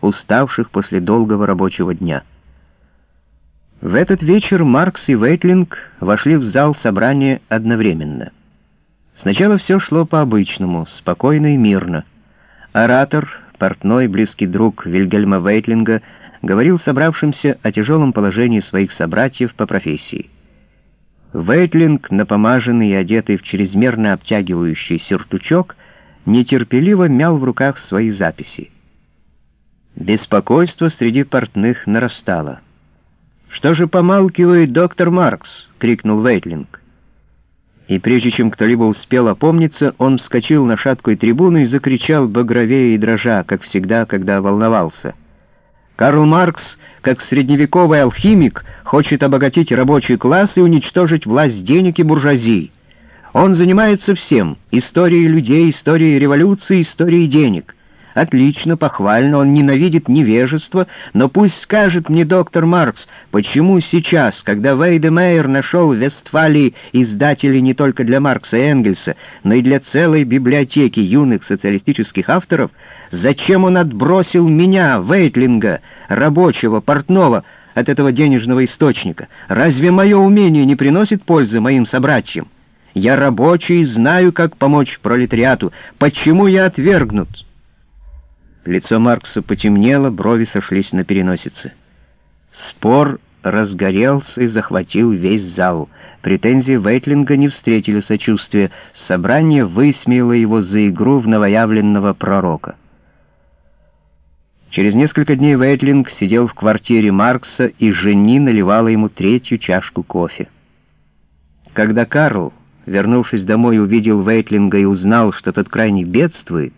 уставших после долгого рабочего дня. В этот вечер Маркс и Вейтлинг вошли в зал собрания одновременно. Сначала все шло по-обычному, спокойно и мирно. Оратор, портной, близкий друг Вильгельма Вейтлинга, говорил собравшимся о тяжелом положении своих собратьев по профессии. Вейтлинг, напомаженный и одетый в чрезмерно обтягивающий сюртучок, нетерпеливо мял в руках свои записи. Беспокойство среди портных нарастало. «Что же помалкивает доктор Маркс?» — крикнул Вейтлинг. И прежде чем кто-либо успел опомниться, он вскочил на шаткую трибуну и закричал багровее и дрожа, как всегда, когда волновался. Карл Маркс, как средневековый алхимик, хочет обогатить рабочий класс и уничтожить власть денег и буржуазии. Он занимается всем — историей людей, историей революции, историей денег. Отлично, похвально, он ненавидит невежество, но пусть скажет мне доктор Маркс, почему сейчас, когда Вейдемейер нашел в Вестфалии издателей не только для Маркса и Энгельса, но и для целой библиотеки юных социалистических авторов, зачем он отбросил меня, Вейтлинга, рабочего, портного, от этого денежного источника? Разве мое умение не приносит пользы моим собратьям? Я рабочий, знаю, как помочь пролетариату. Почему я отвергнут?» Лицо Маркса потемнело, брови сошлись на переносице. Спор разгорелся и захватил весь зал. Претензии Вейтлинга не встретили сочувствия. Собрание высмеяло его за игру в новоявленного пророка. Через несколько дней Вейтлинг сидел в квартире Маркса, и жени наливала ему третью чашку кофе. Когда Карл, вернувшись домой, увидел Вейтлинга и узнал, что тот крайне бедствует,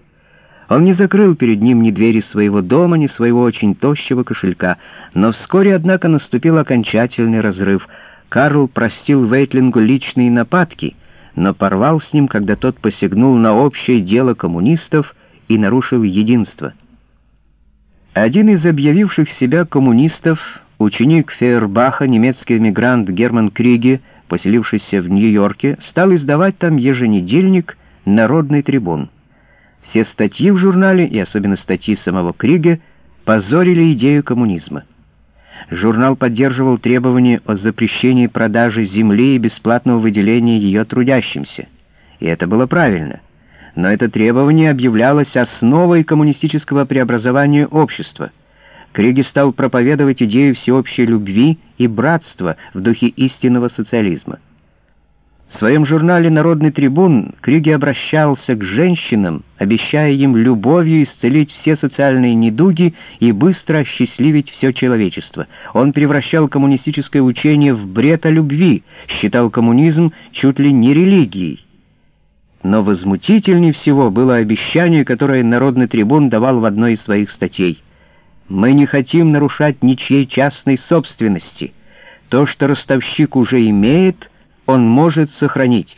он не закрыл перед ним ни двери своего дома, ни своего очень тощего кошелька, но вскоре, однако, наступил окончательный разрыв. Карл простил Вейтлингу личные нападки, но порвал с ним, когда тот посягнул на общее дело коммунистов и нарушил единство. Один из объявивших себя коммунистов, ученик Фейербаха, немецкий эмигрант Герман Криге, поселившийся в Нью-Йорке, стал издавать там еженедельник «Народный трибун». Все статьи в журнале, и особенно статьи самого Крига, позорили идею коммунизма. Журнал поддерживал требования о запрещении продажи земли и бесплатного выделения ее трудящимся. И это было правильно. Но это требование объявлялось основой коммунистического преобразования общества. Криги стал проповедовать идею всеобщей любви и братства в духе истинного социализма. В своем журнале «Народный трибун» Крюги обращался к женщинам, обещая им любовью исцелить все социальные недуги и быстро осчастливить все человечество. Он превращал коммунистическое учение в бред о любви, считал коммунизм чуть ли не религией. Но возмутительнее всего было обещание, которое «Народный трибун» давал в одной из своих статей. «Мы не хотим нарушать ничьей частной собственности. То, что ростовщик уже имеет — он может сохранить.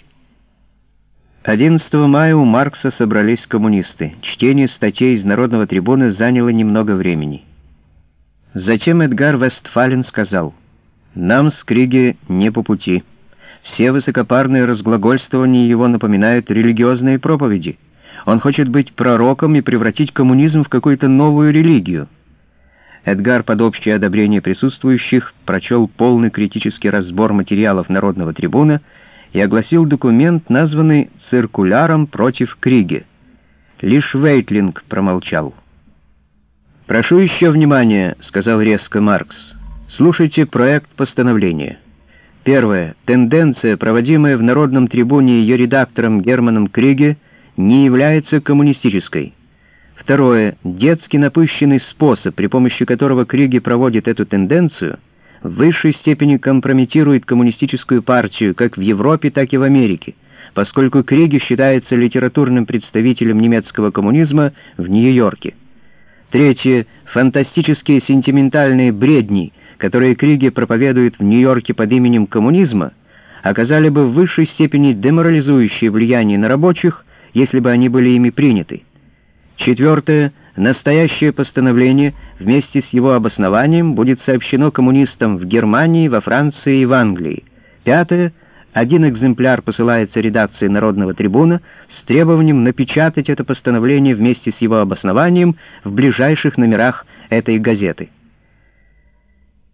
11 мая у Маркса собрались коммунисты. Чтение статей из Народного трибуны заняло немного времени. Затем Эдгар Вестфален сказал, «Нам с Криге не по пути. Все высокопарные разглагольствования его напоминают религиозные проповеди. Он хочет быть пророком и превратить коммунизм в какую-то новую религию». Эдгар под общее одобрение присутствующих прочел полный критический разбор материалов Народного трибуна и огласил документ, названный «Циркуляром против Криге». Лишь Вейтлинг промолчал. «Прошу еще внимания», — сказал резко Маркс. «Слушайте проект постановления». Первое. Тенденция, проводимая в Народном трибуне ее редактором Германом Криге, не является коммунистической. Второе. Детский напыщенный способ, при помощи которого Криги проводит эту тенденцию, в высшей степени компрометирует коммунистическую партию как в Европе, так и в Америке, поскольку Криги считается литературным представителем немецкого коммунизма в Нью-Йорке. Третье. Фантастические сентиментальные бредни, которые Криги проповедует в Нью-Йорке под именем коммунизма, оказали бы в высшей степени деморализующее влияние на рабочих, если бы они были ими приняты. Четвертое. Настоящее постановление вместе с его обоснованием будет сообщено коммунистам в Германии, во Франции и в Англии. Пятое. Один экземпляр посылается редакции Народного трибуна с требованием напечатать это постановление вместе с его обоснованием в ближайших номерах этой газеты.